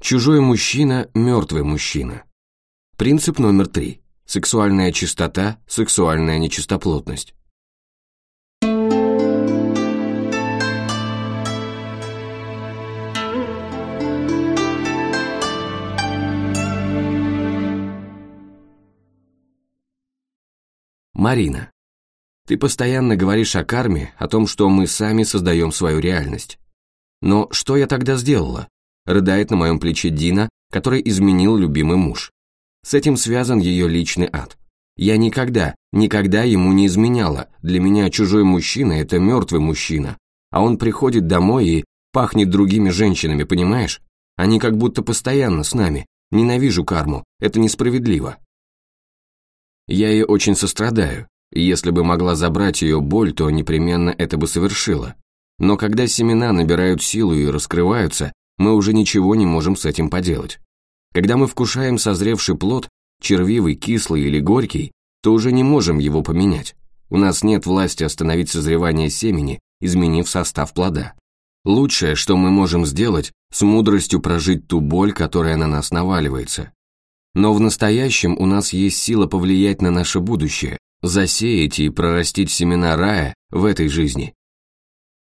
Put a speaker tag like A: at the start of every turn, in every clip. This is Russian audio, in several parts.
A: Чужой мужчина – мертвый мужчина. Принцип номер три. Сексуальная чистота, сексуальная нечистоплотность. Марина. Ты постоянно говоришь о карме, о том, что мы сами создаем свою реальность. Но что я тогда сделала? Рыдает на моем плече Дина, который изменил любимый муж. С этим связан ее личный ад. Я никогда, никогда ему не изменяла. Для меня чужой мужчина – это мертвый мужчина. А он приходит домой и пахнет другими женщинами, понимаешь? Они как будто постоянно с нами. Ненавижу карму, это несправедливо. Я ей очень сострадаю, если бы могла забрать ее боль, то непременно это бы совершила. Но когда семена набирают силу и раскрываются, мы уже ничего не можем с этим поделать. Когда мы вкушаем созревший плод, червивый, кислый или горький, то уже не можем его поменять. У нас нет власти остановить созревание семени, изменив состав плода. Лучшее, что мы можем сделать, с мудростью прожить ту боль, которая на нас наваливается, но в настоящем у нас есть сила повлиять на наше будущее, засеять и прорастить семена рая в этой жизни.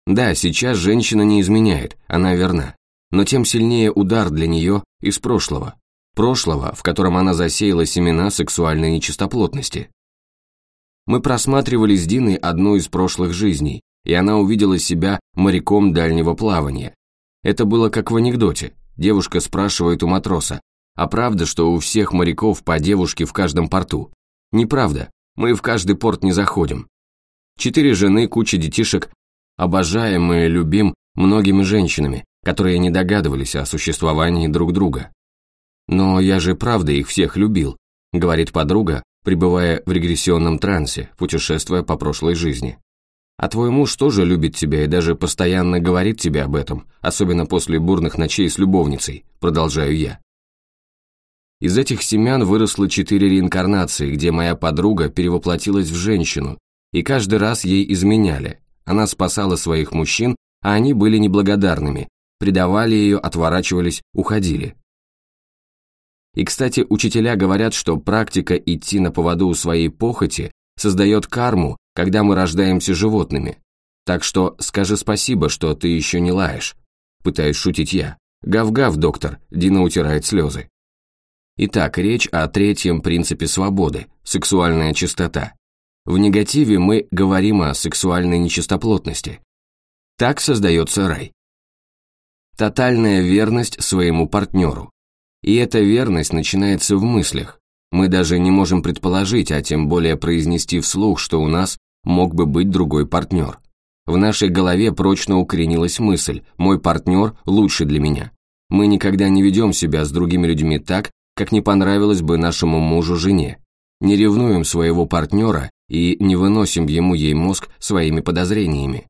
A: Да, сейчас женщина не изменяет, она верна, но тем сильнее удар для нее из прошлого. Прошлого, в котором она засеяла семена сексуальной нечистоплотности. Мы просматривали с Диной одну из прошлых жизней, и она увидела себя моряком дальнего плавания. Это было как в анекдоте. Девушка спрашивает у матроса, а правда, что у всех моряков по девушке в каждом порту? Неправда, мы в каждый порт не заходим. Четыре жены, куча детишек, обожаем и любим многими женщинами, которые не догадывались о существовании друг друга. Но я же правда их всех любил, говорит подруга, пребывая в регрессионном трансе, путешествуя по прошлой жизни. А твой муж тоже любит тебя и даже постоянно говорит тебе об этом, особенно после бурных ночей с любовницей, продолжаю я. Из этих семян выросло четыре реинкарнации, где моя подруга перевоплотилась в женщину, и каждый раз ей изменяли. Она спасала своих мужчин, а они были неблагодарными, предавали ее, отворачивались, уходили. И, кстати, учителя говорят, что практика идти на поводу у своей похоти создает карму, когда мы рождаемся животными. Так что скажи спасибо, что ты еще не лаешь. Пытаюсь шутить я. Гав-гав, доктор, Дина утирает слезы. Итак, речь о третьем принципе свободы – сексуальная чистота. В негативе мы говорим о сексуальной нечистоплотности. Так создается рай. Тотальная верность своему партнеру. И эта верность начинается в мыслях. Мы даже не можем предположить, а тем более произнести вслух, что у нас мог бы быть другой партнер. В нашей голове прочно укоренилась мысль «мой партнер лучше для меня». Мы никогда не ведем себя с другими людьми так, как не понравилось бы нашему мужу-жене. Не ревнуем своего партнера и не выносим ему ей мозг своими подозрениями.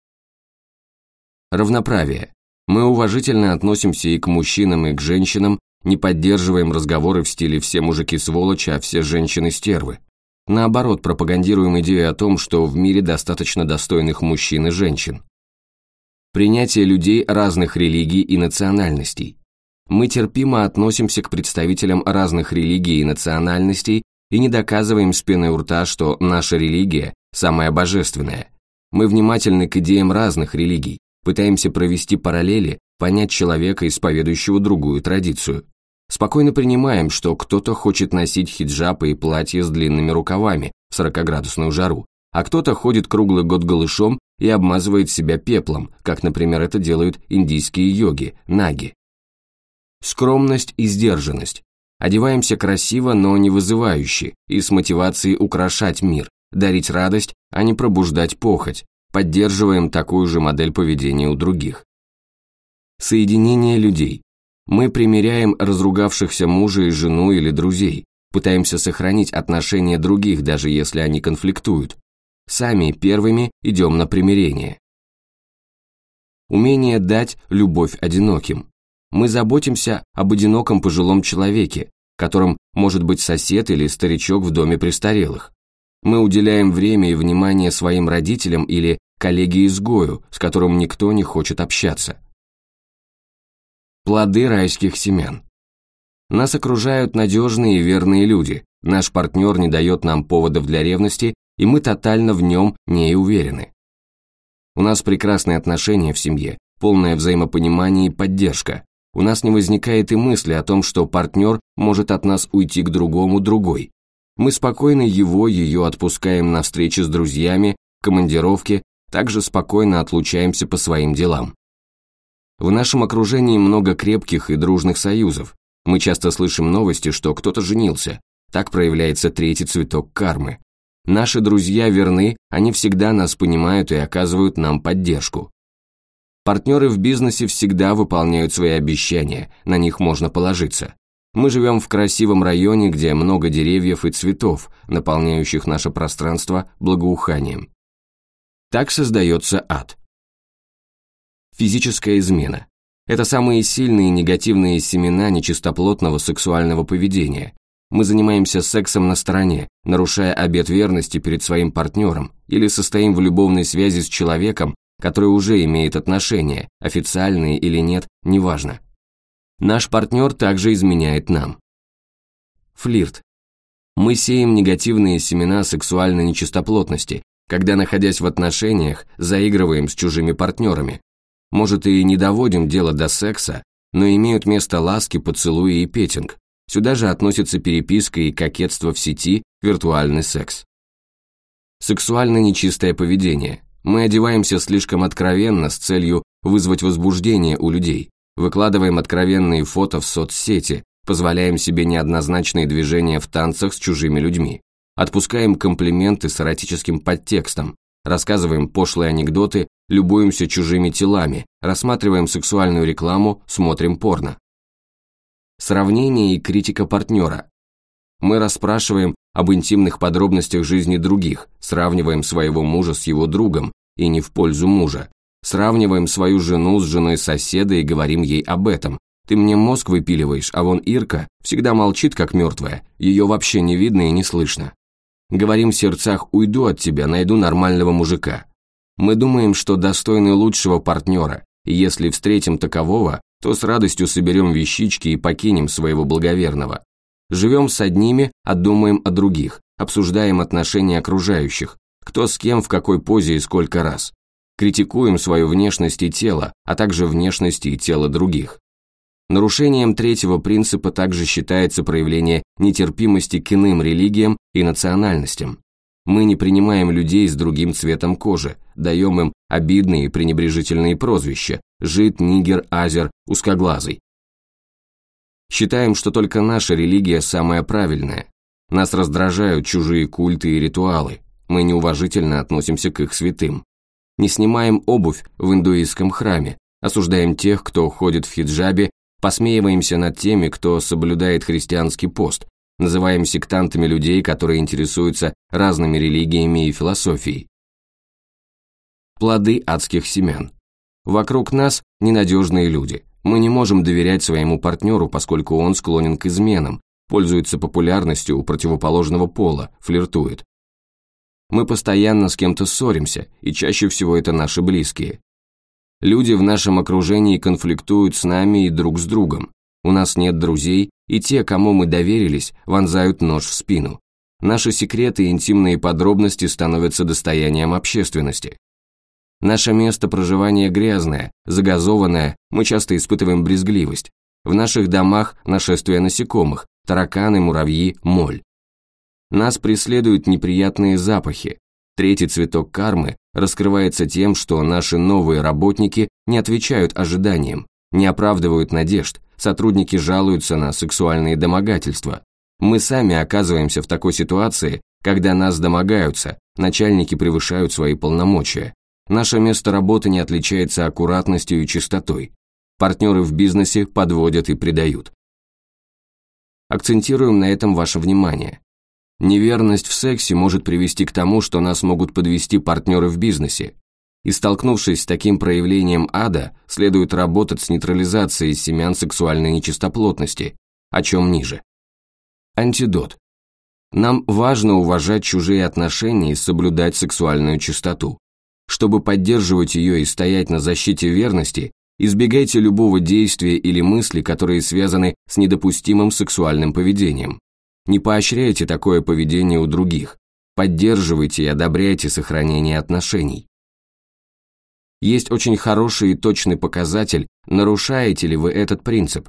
A: Равноправие. Мы уважительно относимся и к мужчинам, и к женщинам, не поддерживаем разговоры в стиле «все мужики сволочи, а все женщины стервы». Наоборот, пропагандируем идею о том, что в мире достаточно достойных мужчин и женщин. Принятие людей разных религий и национальностей. Мы терпимо относимся к представителям разных религий и национальностей и не доказываем с пеной у рта, что наша религия самая божественная. Мы внимательны к идеям разных религий, пытаемся провести параллели, понять человека, исповедующего другую традицию. Спокойно принимаем, что кто-то хочет носить хиджабы и платья с длинными рукавами в 40-градусную жару, а кто-то ходит круглый год голышом и обмазывает себя пеплом, как, например, это делают индийские йоги, наги. Скромность и сдержанность. Одеваемся красиво, но не вызывающе, и с мотивацией украшать мир, дарить радость, а не пробуждать похоть. Поддерживаем такую же модель поведения у других. Соединение людей. Мы примеряем разругавшихся мужа и жену или друзей, пытаемся сохранить отношения других, даже если они конфликтуют. Сами первыми идем на примирение. Умение дать любовь одиноким. Мы заботимся об одиноком пожилом человеке, которым может быть сосед или старичок в доме престарелых. Мы уделяем время и внимание своим родителям или коллеге-изгою, с которым никто не хочет общаться. Плоды райских семян. Нас окружают надежные и верные люди, наш партнер не дает нам поводов для ревности, и мы тотально в нем не уверены. У нас прекрасные отношения в семье, полное взаимопонимание и поддержка. У нас не возникает и мысли о том, что партнер может от нас уйти к другому другой. Мы спокойно его, ее отпускаем на встречи с друзьями, командировки, также спокойно отлучаемся по своим делам. В нашем окружении много крепких и дружных союзов. Мы часто слышим новости, что кто-то женился. Так проявляется третий цветок кармы. Наши друзья верны, они всегда нас понимают и оказывают нам поддержку. Партнеры в бизнесе всегда выполняют свои обещания, на них можно положиться. Мы живем в красивом районе, где много деревьев и цветов, наполняющих наше пространство благоуханием. Так создается ад. Физическая измена. Это самые сильные негативные семена нечистоплотного сексуального поведения, мы занимаемся сексом на стороне, нарушая обет верности перед своим партнером, или состоим в любовной связи с человеком, который уже имеет отношения, официальные или нет, неважно. Наш партнер также изменяет нам. Флирт. Мы сеем негативные семена сексуальной нечистоплотности, когда, находясь в отношениях, заигрываем с чужими партнерами. Может и не доводим дело до секса, но имеют место ласки, поцелуи и петинг. Сюда же относятся переписка и кокетство в сети, виртуальный секс. Сексуально нечистое поведение. Мы одеваемся слишком откровенно с целью вызвать возбуждение у людей, выкладываем откровенные фото в соцсети, позволяем себе неоднозначные движения в танцах с чужими людьми, отпускаем комплименты с эротическим подтекстом, рассказываем пошлые анекдоты, любуемся чужими телами, рассматриваем сексуальную рекламу, смотрим порно. Сравнение и критика партнера. Мы расспрашиваем об интимных подробностях жизни других, сравниваем своего мужа с его другом, и не в пользу мужа. Сравниваем свою жену с женой соседа и говорим ей об этом. Ты мне мозг выпиливаешь, а вон Ирка всегда молчит, как мертвая, ее вообще не видно и не слышно. Говорим в сердцах «уйду от тебя, найду нормального мужика». Мы думаем, что достойны лучшего партнера, и если встретим такового, то с радостью соберем вещички и покинем своего благоверного. Живем с одними, а думаем о других, обсуждаем отношения окружающих, кто с кем в какой позе и сколько раз. Критикуем свою внешность и тело, а также внешность и тело других. Нарушением третьего принципа также считается проявление нетерпимости к иным религиям и национальностям. Мы не принимаем людей с другим цветом кожи, даем им обидные и пренебрежительные прозвища – жид, нигер, азер, узкоглазый. Считаем, что только наша религия самая правильная. Нас раздражают чужие культы и ритуалы. Мы неуважительно относимся к их святым. Не снимаем обувь в индуистском храме, осуждаем тех, кто ходит в хиджабе, посмеиваемся над теми, кто соблюдает христианский пост, называем сектантами людей, которые интересуются разными религиями и философией. Плоды адских семян. Вокруг нас ненадежные люди. Мы не можем доверять своему партнеру, поскольку он склонен к изменам, пользуется популярностью у противоположного пола, флиртует. Мы постоянно с кем-то ссоримся, и чаще всего это наши близкие. Люди в нашем окружении конфликтуют с нами и друг с другом. У нас нет друзей, и те, кому мы доверились, вонзают нож в спину. Наши секреты и интимные подробности становятся достоянием общественности. Наше место проживания грязное, загазованное, мы часто испытываем брезгливость. В наших домах нашествие насекомых, тараканы, муравьи, моль. Нас преследуют неприятные запахи. Третий цветок кармы раскрывается тем, что наши новые работники не отвечают ожиданиям, не оправдывают надежд, сотрудники жалуются на сексуальные домогательства. Мы сами оказываемся в такой ситуации, когда нас домогаются, начальники превышают свои полномочия. Наше место работы не отличается аккуратностью и чистотой. Партнеры в бизнесе подводят и предают. Акцентируем на этом ваше внимание. Неверность в сексе может привести к тому, что нас могут подвести партнеры в бизнесе, и столкнувшись с таким проявлением ада, следует работать с нейтрализацией семян сексуальной нечистоплотности, о чем ниже. Антидот. Нам важно уважать чужие отношения и соблюдать сексуальную чистоту. Чтобы поддерживать ее и стоять на защите верности, Избегайте любого действия или мысли, которые связаны с недопустимым сексуальным поведением. Не поощряйте такое поведение у других. Поддерживайте и одобряйте сохранение отношений. Есть очень хороший и точный показатель, нарушаете ли вы этот принцип.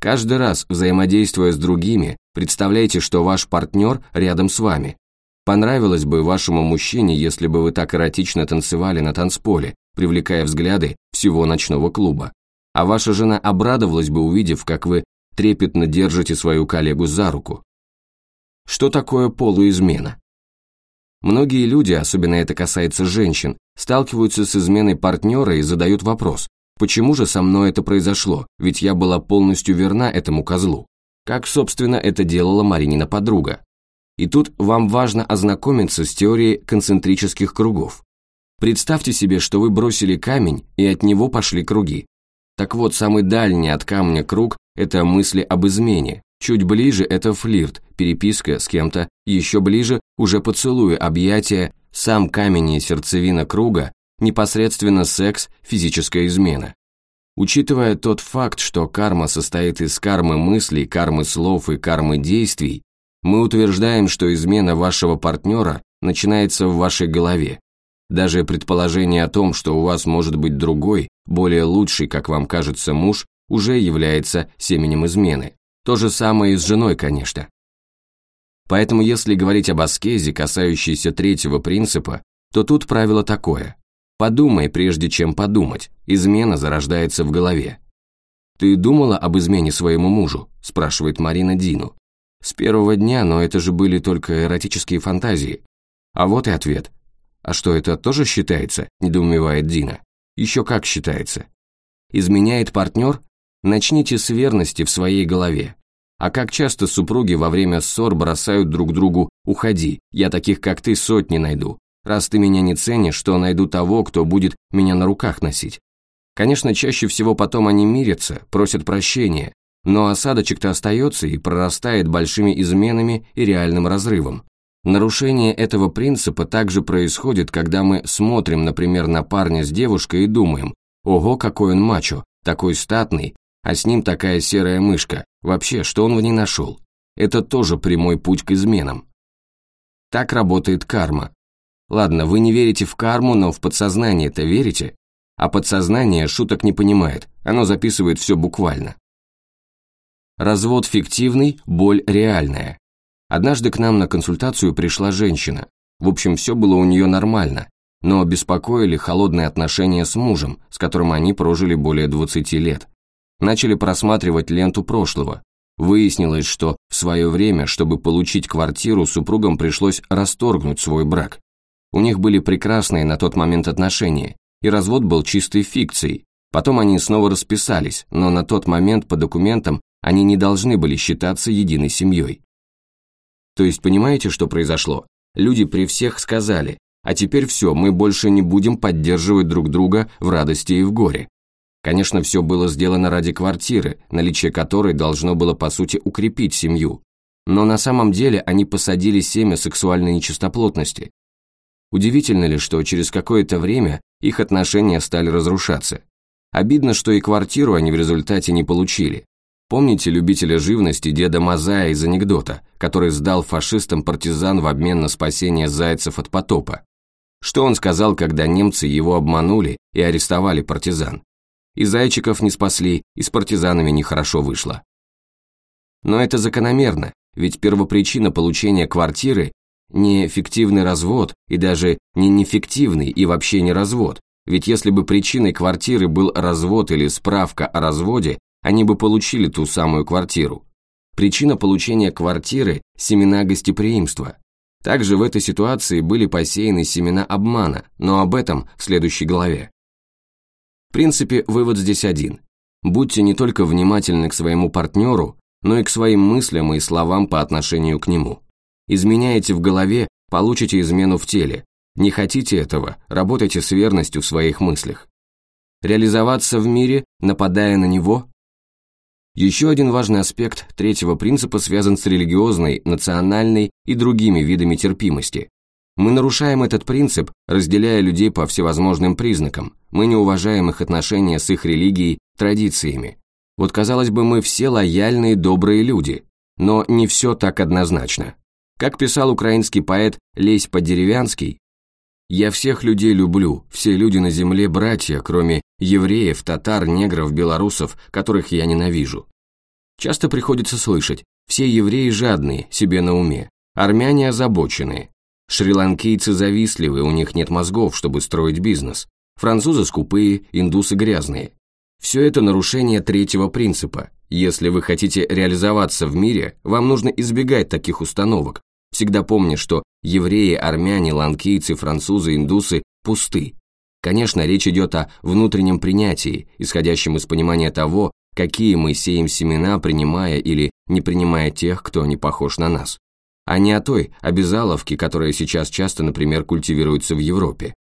A: Каждый раз, взаимодействуя с другими, представляйте, что ваш партнер рядом с вами. Понравилось бы вашему мужчине, если бы вы так эротично танцевали на танцполе, привлекая взгляды всего ночного клуба. А ваша жена обрадовалась бы, увидев, как вы трепетно держите свою коллегу за руку. Что такое полуизмена? Многие люди, особенно это касается женщин, сталкиваются с изменой партнера и задают вопрос, почему же со мной это произошло, ведь я была полностью верна этому козлу. Как, собственно, это делала Маринина подруга. И тут вам важно ознакомиться с теорией концентрических кругов. Представьте себе, что вы бросили камень, и от него пошли круги. Так вот, самый дальний от камня круг – это мысли об измене, чуть ближе – это флирт, переписка с кем-то, еще ближе – уже поцелуи, объятия, сам камень и сердцевина круга, непосредственно секс, физическая измена. Учитывая тот факт, что карма состоит из кармы мыслей, кармы слов и кармы действий, мы утверждаем, что измена вашего партнера начинается в вашей голове, даже предположение о том, что у вас может быть другой, более лучший, как вам кажется, муж, уже является семенем измены. То же самое и с женой, конечно. Поэтому если говорить об аскезе, касающейся третьего принципа, то тут правило такое. Подумай, прежде чем подумать, измена зарождается в голове. «Ты думала об измене своему мужу?» – спрашивает Марина Дину. «С первого дня, но это же были только эротические фантазии». А вот и ответ. «А что, это тоже считается?» – недоумевает Дина. «Еще как считается». Изменяет партнер? Начните с верности в своей голове. А как часто супруги во время ссор бросают друг другу «Уходи, я таких, как ты, сотни найду. Раз ты меня не ценишь, то найду того, кто будет меня на руках носить». Конечно, чаще всего потом они мирятся, просят прощения, но осадочек-то остается и прорастает большими изменами и реальным разрывом. Нарушение этого принципа также происходит, когда мы смотрим, например, на парня с девушкой и думаем, ого, какой он мачо, такой статный, а с ним такая серая мышка, вообще, что он в ней нашел? Это тоже прямой путь к изменам. Так работает карма. Ладно, вы не верите в карму, но в подсознание-то верите? А подсознание шуток не понимает, оно записывает все буквально. Развод фиктивный, боль реальная. Однажды к нам на консультацию пришла женщина. В общем, все было у нее нормально, но беспокоили холодные отношения с мужем, с которым они прожили более 20 лет. Начали просматривать ленту прошлого. Выяснилось, что в свое время, чтобы получить квартиру, супругам пришлось расторгнуть свой брак. У них были прекрасные на тот момент отношения, и развод был чистой фикцией. Потом они снова расписались, но на тот момент по документам они не должны были считаться единой семьей. То есть понимаете, что произошло? Люди при всех сказали, а теперь все, мы больше не будем поддерживать друг друга в радости и в горе. Конечно, все было сделано ради квартиры, наличие которой должно было по сути укрепить семью. Но на самом деле они посадили семя сексуальной нечистоплотности. Удивительно ли, что через какое-то время их отношения стали разрушаться? Обидно, что и квартиру они в результате не получили. Помните любителя живности деда Мазая из анекдота, который сдал фашистам партизан в обмен на спасение зайцев от потопа? Что он сказал, когда немцы его обманули и арестовали партизан? И зайчиков не спасли, и с партизанами нехорошо вышло. Но это закономерно, ведь первопричина получения квартиры не фиктивный развод и даже не нефиктивный и вообще не развод, ведь если бы причиной квартиры был развод или справка о разводе, они бы получили ту самую квартиру. Причина получения квартиры – семена гостеприимства. Также в этой ситуации были посеяны семена обмана, но об этом в следующей главе. Принципе, вывод здесь один. Будьте не только внимательны к своему партнеру, но и к своим мыслям и словам по отношению к нему. Изменяете в голове, получите измену в теле. Не хотите этого, работайте с верностью в своих мыслях. Реализоваться в мире, нападая на него, еще один важный аспект третьего принципа связан с религиозной, национальной и другими видами терпимости. Мы нарушаем этот принцип, разделяя людей по всевозможным признакам. Мы не уважаем их отношения с их религией, традициями. Вот казалось бы, мы все лояльные, добрые люди. Но не все так однозначно. Как писал украинский поэт Лесь Подеревянский, «Я всех людей люблю, все люди на земле братья, кроме евреев, татар, негров, белорусов, которых я ненавижу». Часто приходится слышать, все евреи жадные, себе на уме, армяне озабоченные, шри-ланкийцы завистливые, у них нет мозгов, чтобы строить бизнес, французы скупые, индусы грязные. Все это нарушение третьего принципа. Если вы хотите реализоваться в мире, вам нужно избегать таких установок, всегда помня, что евреи, армяне, ланкийцы, французы, индусы пусты. Конечно, речь идет о внутреннем принятии, исходящем из понимания того, какие мы сеем семена, принимая или не принимая тех, кто не похож на нас. А не о той обязаловке, которая сейчас часто, например, культивируется в Европе.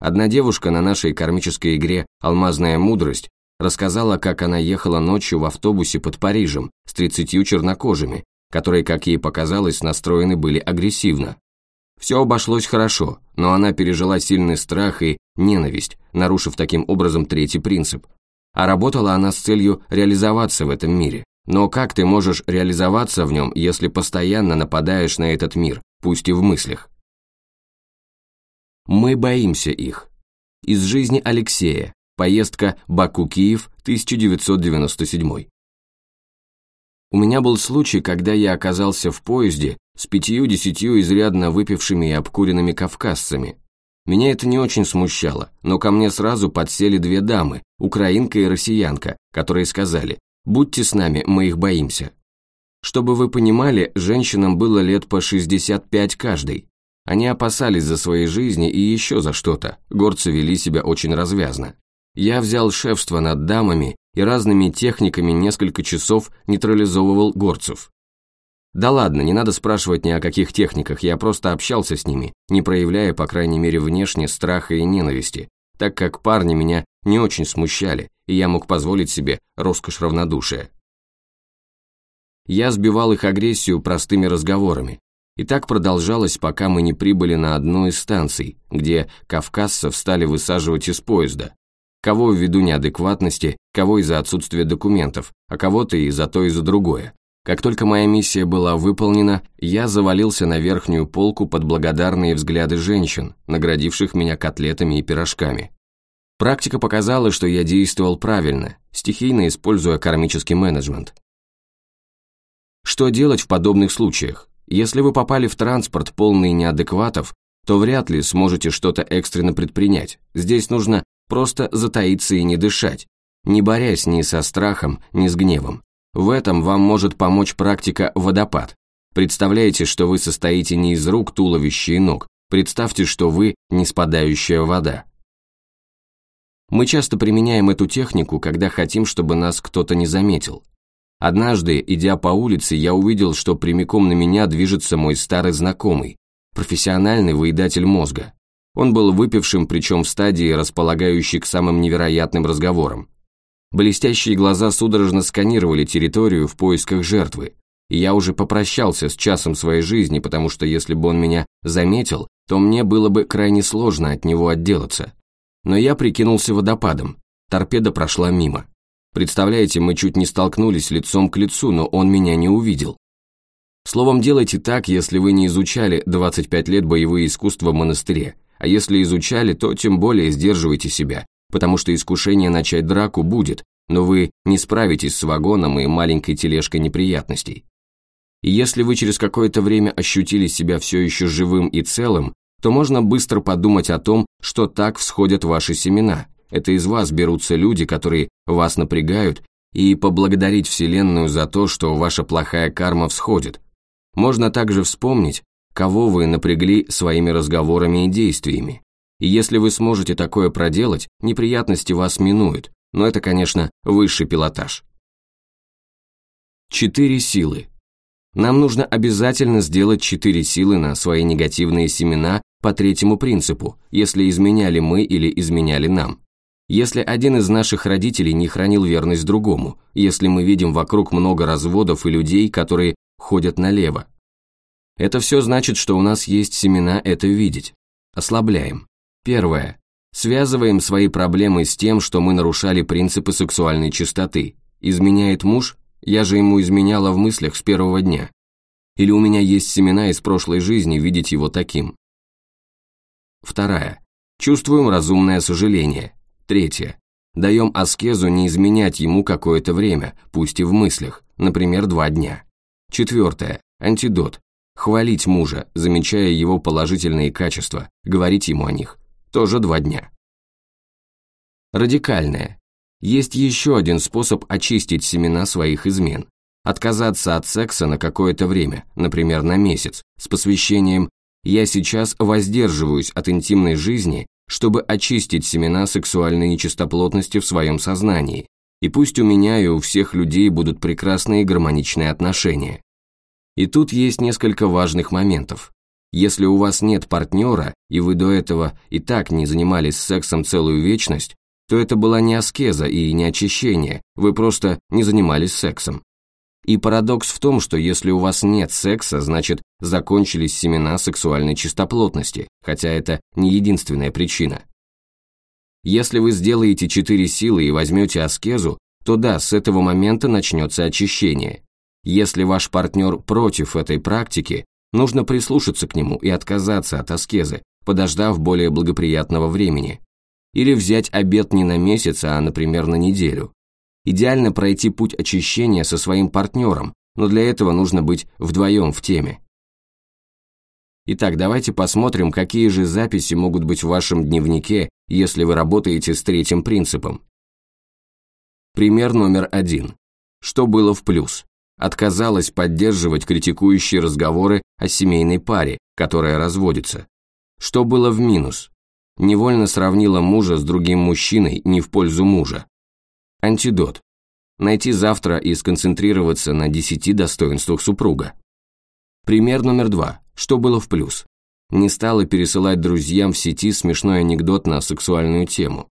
A: Одна девушка на нашей кармической игре «Алмазная мудрость» рассказала, как она ехала ночью в автобусе под Парижем с 30 чернокожими, которые, как ей показалось, настроены были агрессивно. Все обошлось хорошо, но она пережила сильный страх и ненависть, нарушив таким образом третий принцип. А работала она с целью реализоваться в этом мире. Но как ты можешь реализоваться в нем, если постоянно нападаешь на этот мир, пусть и в мыслях? Мы боимся их. Из жизни Алексея. Поездка Баку-Киев, 1997. У меня был случай, когда я оказался в поезде с пятью-десятью изрядно выпившими и обкуренными кавказцами. Меня это не очень смущало, но ко мне сразу подсели две дамы, украинка и россиянка, которые сказали «Будьте с нами, мы их боимся». Чтобы вы понимали, женщинам было лет по 65 каждой. Они опасались за свои жизни и еще за что-то, горцы вели себя очень развязно. Я взял шефство над дамами и разными техниками несколько часов нейтрализовывал горцев. Да ладно, не надо спрашивать ни о каких техниках, я просто общался с ними, не проявляя, по крайней мере, внешне страха и ненависти, так как парни меня не очень смущали, и я мог позволить себе роскошь равнодушия. Я сбивал их агрессию простыми разговорами, и так продолжалось, пока мы не прибыли на одну из станций, где кавказцев стали высаживать из поезда, кого ввиду неадекватности, кого из-за отсутствия документов, а кого-то и за то и за другое. Как только моя миссия была выполнена, я завалился на верхнюю полку под благодарные взгляды женщин, наградивших меня котлетами и пирожками. Практика показала, что я действовал правильно, стихийно используя кармический менеджмент. Что делать в подобных случаях? Если вы попали в транспорт полный неадекватов, то вряд ли сможете что-то экстренно предпринять. Здесь нужно просто затаиться и не дышать, не борясь ни со страхом, ни с гневом. В этом вам может помочь практика «водопад». Представляете, что вы состоите не из рук, туловища и ног. Представьте, что вы не спадающая вода. Мы часто применяем эту технику, когда хотим, чтобы нас кто-то не заметил. Однажды, идя по улице, я увидел, что прямиком на меня движется мой старый знакомый, профессиональный выедатель мозга. Он был выпившим, причем в стадии, располагающей к самым невероятным разговорам. Блестящие глаза судорожно сканировали территорию в поисках жертвы, и я уже попрощался с часом своей жизни, потому что если бы он меня заметил, то мне было бы крайне сложно от него отделаться. Но я прикинулся водопадом, торпеда прошла мимо. Представляете, мы чуть не столкнулись лицом к лицу, но он меня не увидел. Словом, делайте так, если вы не изучали 25 лет боевые искусства в монастыре, а если изучали, то тем более сдерживайте себя, потому что искушение начать драку будет, но вы не справитесь с вагоном и маленькой тележкой неприятностей. И если вы через какое-то время ощутили себя все еще живым и целым, то можно быстро подумать о том, что так всходят ваши семена. Это из вас берутся люди, которые вас напрягают, и поблагодарить Вселенную за то, что ваша плохая карма всходит. Можно также вспомнить, кого вы напрягли своими разговорами и действиями. И если вы сможете такое проделать, неприятности вас минуют, но это, конечно, высший пилотаж. Четыре силы. Нам нужно обязательно сделать четыре силы на свои негативные семена по третьему принципу, если изменяли мы или изменяли нам. Если один из наших родителей не хранил верность другому, если мы видим вокруг много разводов и людей, которые ходят налево, Это все значит, что у нас есть семена это видеть. Ослабляем. Первое. Связываем свои проблемы с тем, что мы нарушали принципы сексуальной чистоты. Изменяет муж? Я же ему изменяла в мыслях с первого дня. Или у меня есть семена из прошлой жизни видеть его таким. Вторая. Чувствуем разумное сожаление. Третье. Даем аскезу не изменять ему какое-то время, пусть и в мыслях, например, два дня. Четвертое. Антидот. Хвалить мужа, замечая его положительные качества, говорить ему о них. Тоже два дня. Радикальное. Есть еще один способ очистить семена своих измен. Отказаться от секса на какое-то время, например, на месяц, с посвящением «я сейчас воздерживаюсь от интимной жизни, чтобы очистить семена сексуальной нечистоплотности в своем сознании, и пусть у меня и у всех людей будут прекрасные гармоничные отношения». И тут есть несколько важных моментов. Если у вас нет партнера, и вы до этого и так не занимались сексом целую вечность, то это была не аскеза и не очищение, вы просто не занимались сексом. И парадокс в том, что если у вас нет секса, значит закончились семена сексуальной чистоплотности, хотя это не единственная причина. Если вы сделаете четыре силы и возьмете аскезу, то да, с этого момента начнется очищение. Если ваш партнер против этой практики, Нужно прислушаться к нему и отказаться от аскезы, подождав более благоприятного времени. Или взять обед не на месяц, а, например, на неделю. Идеально пройти путь очищения со своим партнером, но для этого нужно быть вдвоем в теме. Итак, давайте посмотрим, какие же записи могут быть в вашем дневнике, если вы работаете с третьим принципом. Пример номер один. Что было в плюс? отказалась поддерживать критикующие разговоры о семейной паре, которая разводится. Что было в минус? Невольно сравнила мужа с другим мужчиной не в пользу мужа. Антидот. Найти завтра и сконцентрироваться на десяти достоинствах супруга. Пример номер два. Что было в плюс? Не стала пересылать друзьям в сети смешной анекдот на сексуальную тему.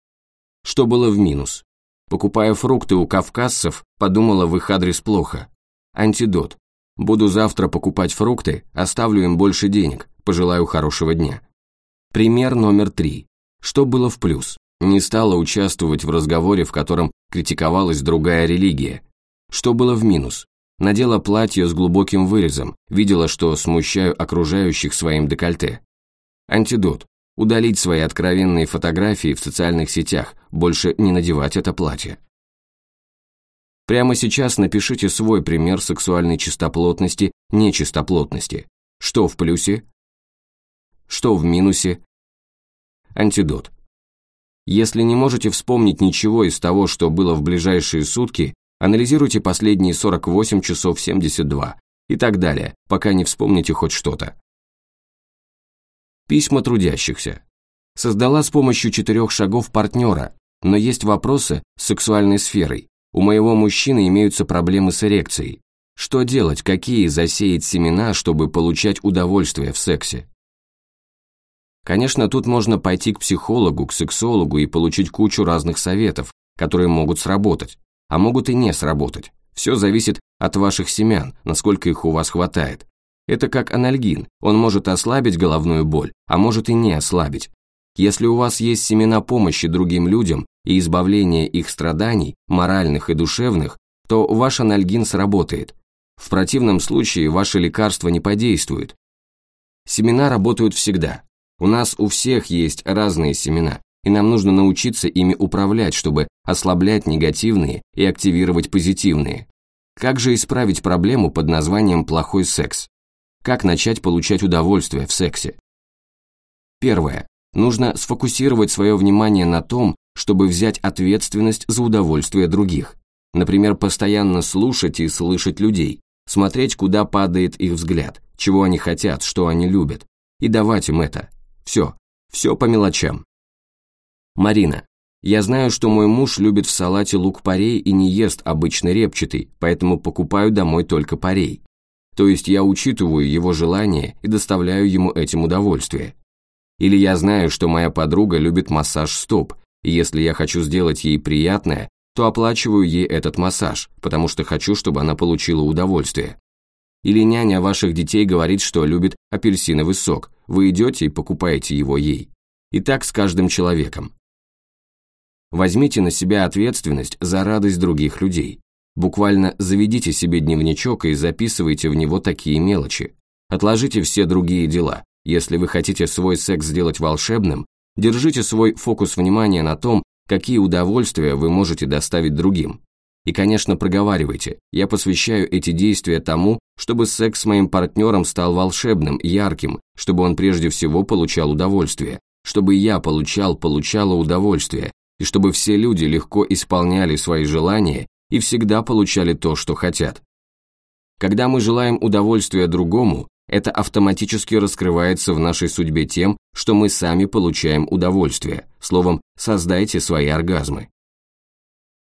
A: Что было в минус? Покупая фрукты у кавказцев, подумала в их адрес плохо. Антидот. Буду завтра покупать фрукты, оставлю им больше денег, пожелаю хорошего дня. Пример номер три. Что было в плюс? Не стала участвовать в разговоре, в котором критиковалась другая религия. Что было в минус? Надела платье с глубоким вырезом, видела, что смущаю окружающих своим декольте. Антидот. Удалить свои откровенные фотографии в социальных сетях, больше не надевать это платье. Прямо сейчас напишите свой пример сексуальной чистоплотности, нечистоплотности. Что в плюсе? Что в минусе? Антидот. Если не можете вспомнить ничего из того, что было в ближайшие сутки, анализируйте последние 48 часов 72 и так далее, пока не вспомните хоть что-то. Письма трудящихся. Создала с помощью четырех шагов партнера, но есть вопросы с сексуальной сферой, у моего мужчины имеются проблемы с эрекцией. Что делать, какие засеять семена, чтобы получать удовольствие в сексе? Конечно, тут можно пойти к психологу, к сексологу и получить кучу разных советов, которые могут сработать, а могут и не сработать. Все зависит от ваших семян, насколько их у вас хватает. Это как анальгин, он может ослабить головную боль, а может и не ослабить. Если у вас есть семена помощи другим людям, и избавления их страданий, моральных и душевных, то ваш анальгин сработает. В противном случае ваше лекарство не подействует. Семена работают всегда. У нас у всех есть разные семена, и нам нужно научиться ими управлять, чтобы ослаблять негативные и активировать позитивные. Как же исправить проблему под названием «плохой секс»? Как начать получать удовольствие в сексе? Первое. Нужно сфокусировать свое внимание на том, чтобы взять ответственность за удовольствие других. Например, постоянно слушать и слышать людей, смотреть, куда падает их взгляд, чего они хотят, что они любят, и давать им это. Все, все по мелочам. Марина. Я знаю, что мой муж любит в салате лук-порей и не ест обычный репчатый, поэтому покупаю домой только порей. То есть я учитываю его желание и доставляю ему этим удовольствие. Или я знаю, что моя подруга любит массаж стоп, и если я хочу сделать ей приятное, то оплачиваю ей этот массаж, потому что хочу, чтобы она получила удовольствие. Или няня ваших детей говорит, что любит апельсиновый сок, вы идете и покупаете его ей. И так с каждым человеком. Возьмите на себя ответственность за радость других людей. Буквально заведите себе дневничок и записывайте в него такие мелочи. Отложите все другие дела. Если вы хотите свой секс сделать волшебным, держите свой фокус внимания на том, какие удовольствия вы можете доставить другим. И, конечно, проговаривайте, я посвящаю эти действия тому, чтобы секс с моим партнером стал волшебным, ярким, чтобы он прежде всего получал удовольствие, чтобы я получал, получала удовольствие, и чтобы все люди легко исполняли свои желания и всегда получали то, что хотят. Когда мы желаем удовольствия другому, это автоматически раскрывается в нашей судьбе тем, что мы сами получаем удовольствие, словом, создайте свои оргазмы.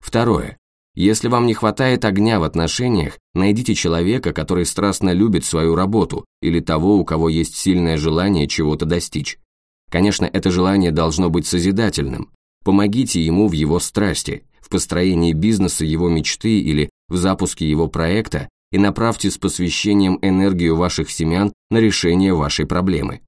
A: Второе. Если вам не хватает огня в отношениях, найдите человека, который страстно любит свою работу, или того, у кого есть сильное желание чего-то достичь. Конечно, это желание должно быть созидательным. Помогите ему в его страсти, в построении бизнеса его мечты или в запуске его проекта и направьте с посвящением энергию ваших семян на решение вашей проблемы.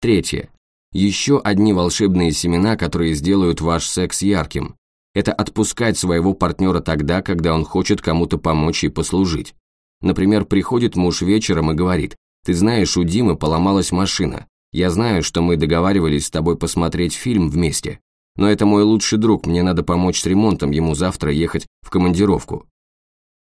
A: Третье. Еще одни волшебные семена, которые сделают ваш секс ярким. Это отпускать своего партнера тогда, когда он хочет кому-то помочь и послужить. Например, приходит муж вечером и говорит, «Ты знаешь, у Димы поломалась машина. Я знаю, что мы договаривались с тобой посмотреть фильм вместе. Но это мой лучший друг, мне надо помочь с ремонтом, ему завтра ехать в командировку.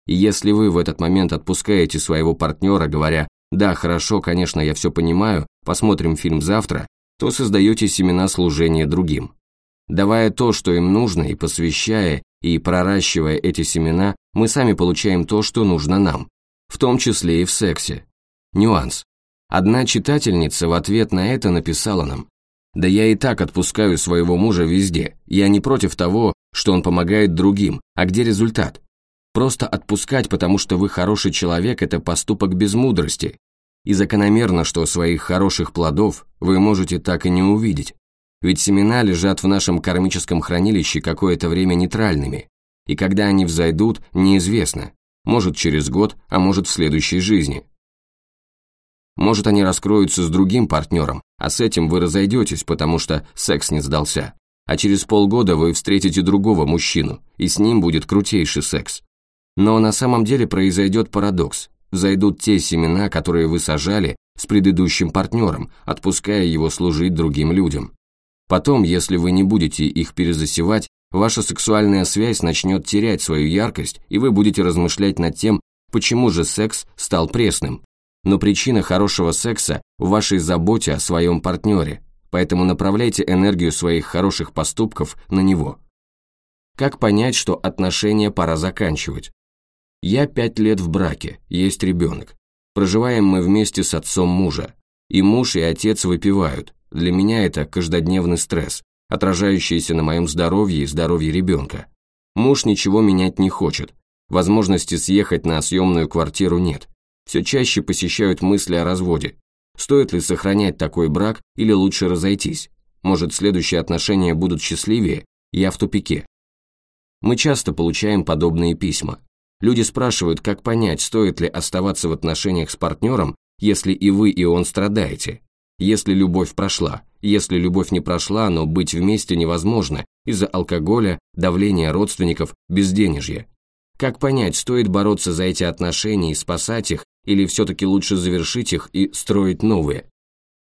A: И если вы в этот момент отпускаете своего партнера, говоря «Да, хорошо, конечно, я все понимаю, посмотрим фильм завтра», то создаете семена служения другим. Давая то, что им нужно, и посвящая, и проращивая эти семена, мы сами получаем то, что нужно нам, в том числе и в сексе. Нюанс. Одна читательница в ответ на это написала нам, «Да я и так отпускаю своего мужа везде, я не против того, что он помогает другим, а где результат? Просто отпускать, потому что вы хороший человек, это поступок без мудрости. И закономерно, что своих хороших плодов вы можете так и не увидеть. Ведь семена лежат в нашем кармическом хранилище какое-то время нейтральными. И когда они взойдут, неизвестно. Может через год, а может в следующей жизни. Может они раскроются с другим партнером, а с этим вы разойдетесь, потому что секс не сдался. А через полгода вы встретите другого мужчину, и с ним будет крутейший секс. Но на самом деле произойдет парадокс. Зайдут те семена, которые вы сажали с предыдущим партнером, отпуская его служить другим людям. Потом, если вы не будете их перезасевать, ваша сексуальная связь начнет терять свою яркость, и вы будете размышлять над тем, почему же секс стал пресным. Но причина хорошего секса в вашей заботе о своем партнере, поэтому направляйте энергию своих хороших поступков на него. Как понять, что отношения пора заканчивать? Я пять лет в браке, есть ребенок. Проживаем мы вместе с отцом мужа. И муж, и отец выпивают. Для меня это каждодневный стресс, отражающийся на моем здоровье и здоровье ребенка. Муж ничего менять не хочет. Возможности съехать на съемную квартиру нет. Все чаще посещают мысли о разводе. Стоит ли сохранять такой брак или лучше разойтись? Может, следующие отношения будут счастливее? Я в тупике. Мы часто получаем подобные письма. Люди спрашивают, как понять, стоит ли оставаться в отношениях с партнером, если и вы, и он страдаете. Если любовь прошла. Если любовь не прошла, но быть вместе невозможно из-за алкоголя, давления родственников, безденежья. Как понять, стоит бороться за эти отношения и спасать их, или все-таки лучше завершить их и строить новые?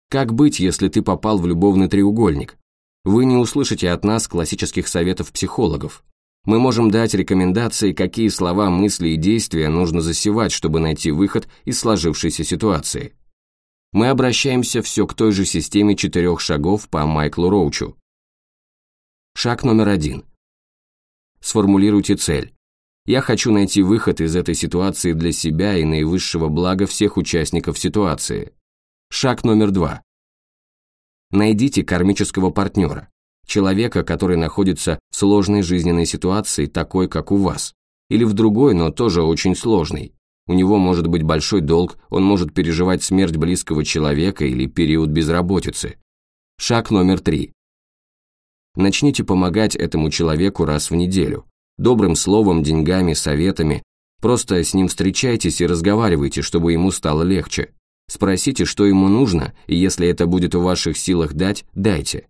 A: Как быть, если ты попал в любовный треугольник? Вы не услышите от нас классических советов психологов. Мы можем дать рекомендации, какие слова, мысли и действия нужно засевать, чтобы найти выход из сложившейся ситуации. Мы обращаемся все к той же системе четырех шагов по Майклу Роучу. Шаг номер один. Сформулируйте цель. Я хочу найти выход из этой ситуации для себя и наивысшего блага всех участников ситуации. Шаг номер два. Найдите кармического партнера. Человека, который находится в сложной жизненной ситуации, такой, как у вас. Или в другой, но тоже очень сложной. У него может быть большой долг, он может переживать смерть близкого человека или период безработицы. Шаг номер три. Начните помогать этому человеку раз в неделю. Добрым словом, деньгами, советами. Просто с ним встречайтесь и разговаривайте, чтобы ему стало легче. Спросите, что ему нужно, и если это будет в ваших силах дать, дайте.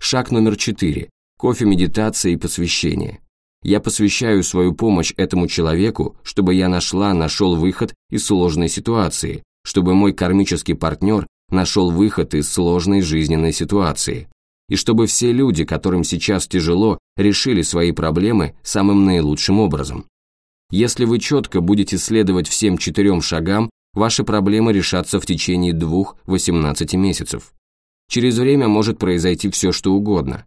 A: Шаг номер четыре. Кофе, медитация и посвящение. Я посвящаю свою помощь этому человеку, чтобы я нашла, нашел выход из сложной ситуации, чтобы мой кармический партнер нашел выход из сложной жизненной ситуации, и чтобы все люди, которым сейчас тяжело, решили свои проблемы самым наилучшим образом. Если вы четко будете следовать всем четырем шагам, ваши проблемы решатся в течение двух-18 месяцев. Через время может произойти все, что угодно.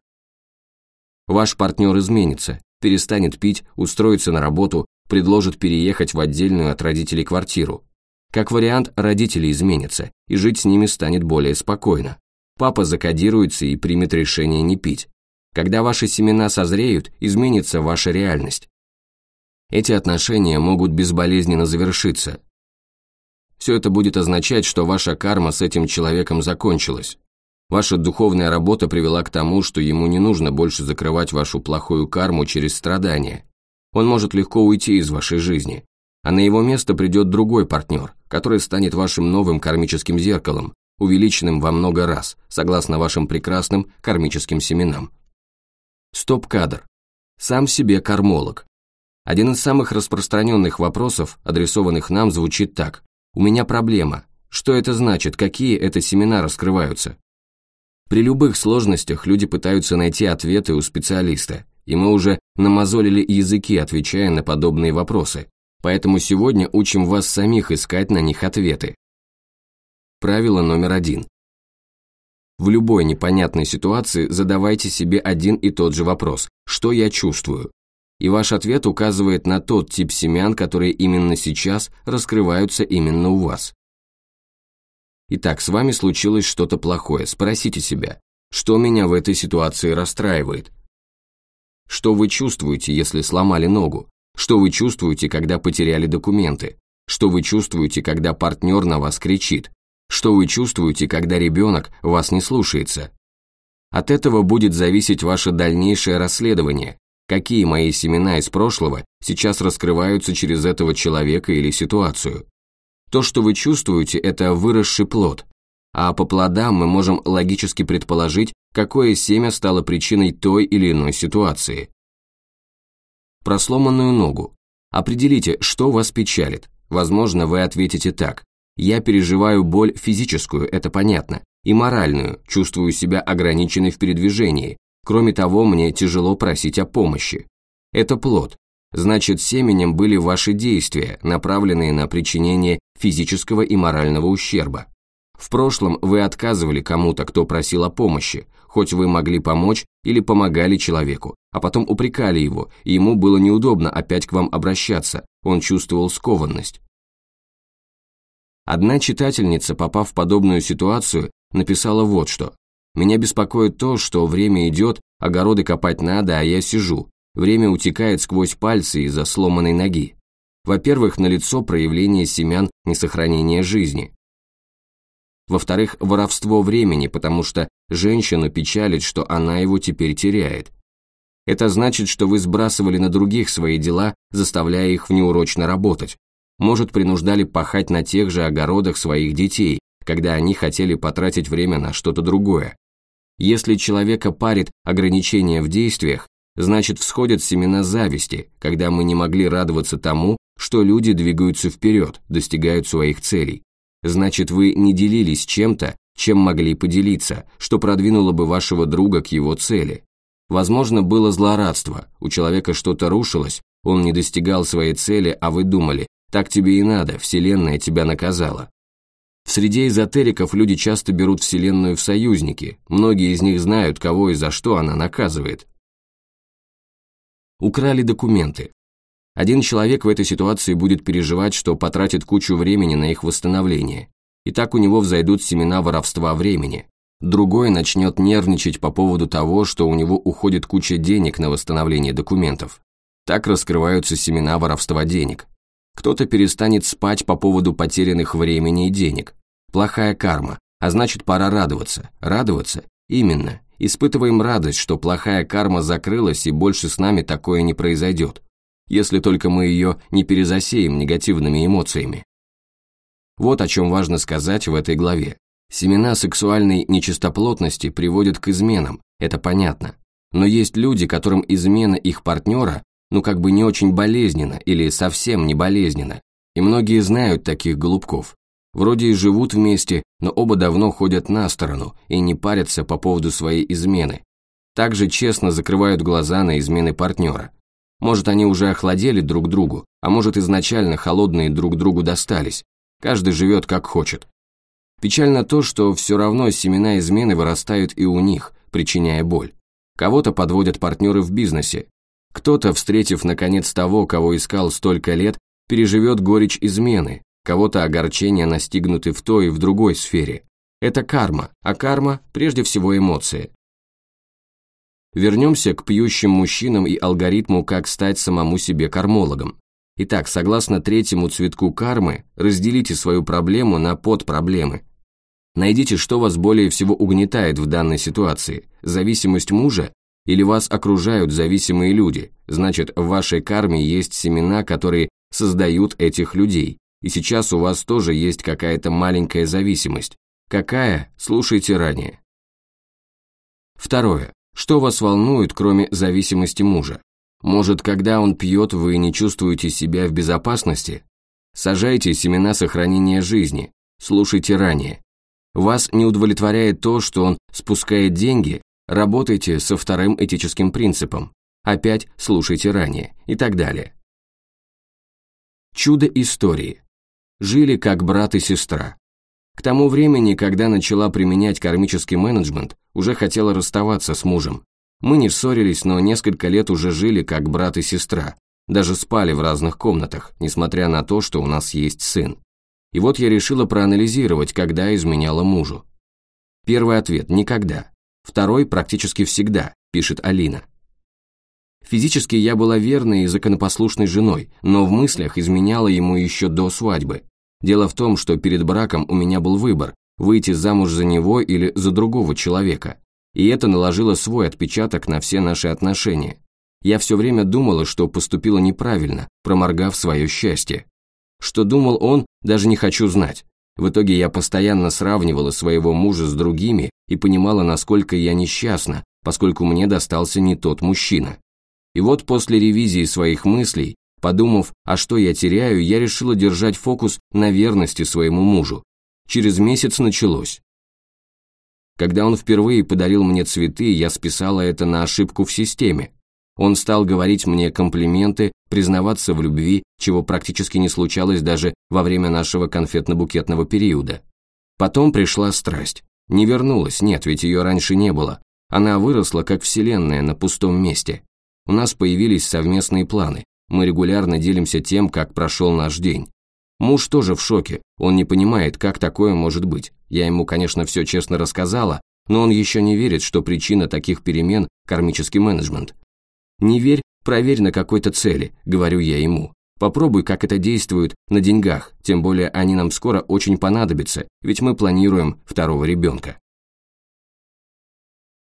A: Ваш партнер изменится, перестанет пить, устроится на работу, предложит переехать в отдельную от родителей квартиру. Как вариант, родители изменятся, и жить с ними станет более спокойно. Папа закодируется и примет решение не пить. Когда ваши семена созреют, изменится ваша реальность. Эти отношения могут безболезненно завершиться. Все это будет означать, что ваша карма с этим человеком закончилась. Ваша духовная работа привела к тому, что ему не нужно больше закрывать вашу плохую карму через страдания. Он может легко уйти из вашей жизни, а на его место придет другой партнер, который станет вашим новым кармическим зеркалом, увеличенным во много раз, согласно вашим прекрасным кармическим семенам. Стоп-кадр. Сам себе кармолог. Один из самых распространенных вопросов, адресованных нам, звучит так. «У меня проблема. Что это значит? Какие это семена раскрываются?» При любых сложностях люди пытаются найти ответы у специалиста, и мы уже намазолили языки, отвечая на подобные вопросы, поэтому сегодня учим вас самих искать на них ответы. Правило номер один. В любой непонятной ситуации задавайте себе один и тот же вопрос «Что я чувствую?». И ваш ответ указывает на тот тип семян, которые именно сейчас раскрываются именно у вас. Итак, с вами случилось что-то плохое. Спросите себя, что меня в этой ситуации расстраивает? Что вы чувствуете, если сломали ногу? Что вы чувствуете, когда потеряли документы? Что вы чувствуете, когда партнер на вас кричит? Что вы чувствуете, когда ребенок вас не слушается? От этого будет зависеть ваше дальнейшее расследование, какие мои семена из прошлого сейчас раскрываются через этого человека или ситуацию. То, что вы чувствуете, это выросший плод, а по плодам мы можем логически предположить, какое семя стало причиной той или иной ситуации. Про сломанную ногу. Определите, что вас печалит. Возможно, вы ответите так. Я переживаю боль физическую, это понятно, и моральную, чувствую себя ограниченной в передвижении. Кроме того, мне тяжело просить о помощи. Это плод. Значит, семенем были ваши действия, направленные на причинение физического и морального ущерба. В прошлом вы отказывали кому-то, кто просил о помощи, хоть вы могли помочь или помогали человеку, а потом упрекали его, и ему было неудобно опять к вам обращаться, он чувствовал скованность. Одна читательница, попав в подобную ситуацию, написала вот что. «Меня беспокоит то, что время идет, огороды копать надо, а я сижу. Время утекает сквозь пальцы из-за сломанной ноги. Во-первых, налицо проявление семян несохранения жизни. Во-вторых, воровство времени, потому что женщину печалит, что она его теперь теряет. Это значит, что вы сбрасывали на других свои дела, заставляя их внеурочно работать. Может, принуждали пахать на тех же огородах своих детей, когда они хотели потратить время на что-то другое. Если человека парит ограничения в действиях, значит всходят семена зависти, когда мы не могли радоваться тому, что люди двигаются вперед, достигают своих целей. Значит, вы не делились чем-то, чем могли поделиться, что продвинуло бы вашего друга к его цели. Возможно, было злорадство, у человека что-то рушилось, он не достигал своей цели, а вы думали, так тебе и надо, Вселенная тебя наказала. В среде эзотериков люди часто берут Вселенную в союзники, многие из них знают, кого и за что она наказывает. Украли документы. Один человек в этой ситуации будет переживать, что потратит кучу времени на их восстановление, и так у него взойдут семена воровства времени. Другой начнет нервничать по поводу того, что у него уходит куча денег на восстановление документов. Так раскрываются семена воровства денег. Кто-то перестанет спать по поводу потерянных времени и денег. Плохая карма, а значит пора радоваться. Радоваться? Именно. Испытываем радость, что плохая карма закрылась и больше с нами такое не произойдет. если только мы ее не перезасеем негативными эмоциями. Вот о чем важно сказать в этой главе. Семена сексуальной нечистоплотности приводят к изменам, это понятно. Но есть люди, которым измена их партнера, ну как бы не очень болезненно или совсем не болезненно. И многие знают таких голубков. Вроде и живут вместе, но оба давно ходят на сторону и не парятся по поводу своей измены. Также честно закрывают глаза на измены партнера. Может, они уже охладели друг другу, а может, изначально холодные друг другу достались. Каждый живет как хочет. Печально то, что все равно семена измены вырастают и у них, причиняя боль. Кого-то подводят партнеры в бизнесе. Кто-то, встретив наконец того, кого искал столько лет, переживет горечь измены, кого-то огорчения настигнуты в той и в другой сфере. Это карма, а карма прежде всего эмоции. Вернемся к пьющим мужчинам и алгоритму «Как стать самому себе кармологом». Итак, согласно третьему цветку кармы, разделите свою проблему на подпроблемы. Найдите, что вас более всего угнетает в данной ситуации – зависимость мужа или вас окружают зависимые люди, значит, в вашей карме есть семена, которые создают этих людей, и сейчас у вас тоже есть какая-то маленькая зависимость. Какая? Слушайте ранее. Второе. Что вас волнует, кроме зависимости мужа? Может, когда он пьет, вы не чувствуете себя в безопасности? Сажайте семена сохранения жизни, слушайте ранее. Вас не удовлетворяет то, что он спускает деньги, работайте со вторым этическим принципом. Опять слушайте ранее и так далее. Чудо истории. Жили как брат и сестра. К тому времени, когда начала применять кармический менеджмент, уже хотела расставаться с мужем. Мы не ссорились, но несколько лет уже жили как брат и сестра. Даже спали в разных комнатах, несмотря на то, что у нас есть сын. И вот я решила проанализировать, когда изменяла мужу. Первый ответ – никогда. Второй – практически всегда, пишет Алина. Физически я была верной и законопослушной женой, но в мыслях изменяла ему еще до свадьбы. Дело в том, что перед браком у меня был выбор – выйти замуж за него или за другого человека. И это наложило свой отпечаток на все наши отношения. Я все время думала, что поступила неправильно, проморгав свое счастье. Что думал он, даже не хочу знать. В итоге я постоянно сравнивала своего мужа с другими и понимала, насколько я несчастна, поскольку мне достался не тот мужчина. И вот после ревизии своих мыслей, подумав, а что я теряю, я решила держать фокус на верности своему мужу. Через месяц началось. Когда он впервые подарил мне цветы, я списала это на ошибку в системе. Он стал говорить мне комплименты, признаваться в любви, чего практически не случалось даже во время нашего конфетно-букетного периода. Потом пришла страсть. Не вернулась, нет, ведь ее раньше не было. Она выросла, как вселенная, на пустом месте. У нас появились совместные планы. Мы регулярно делимся тем, как прошел наш день. Муж тоже в шоке, он не понимает, как такое может быть. Я ему, конечно, все честно рассказала, но он еще не верит, что причина таких перемен – кармический менеджмент. «Не верь, проверь на какой-то цели», – говорю я ему. Попробуй, как это действует на деньгах, тем более они нам скоро очень понадобятся, ведь мы планируем второго ребенка.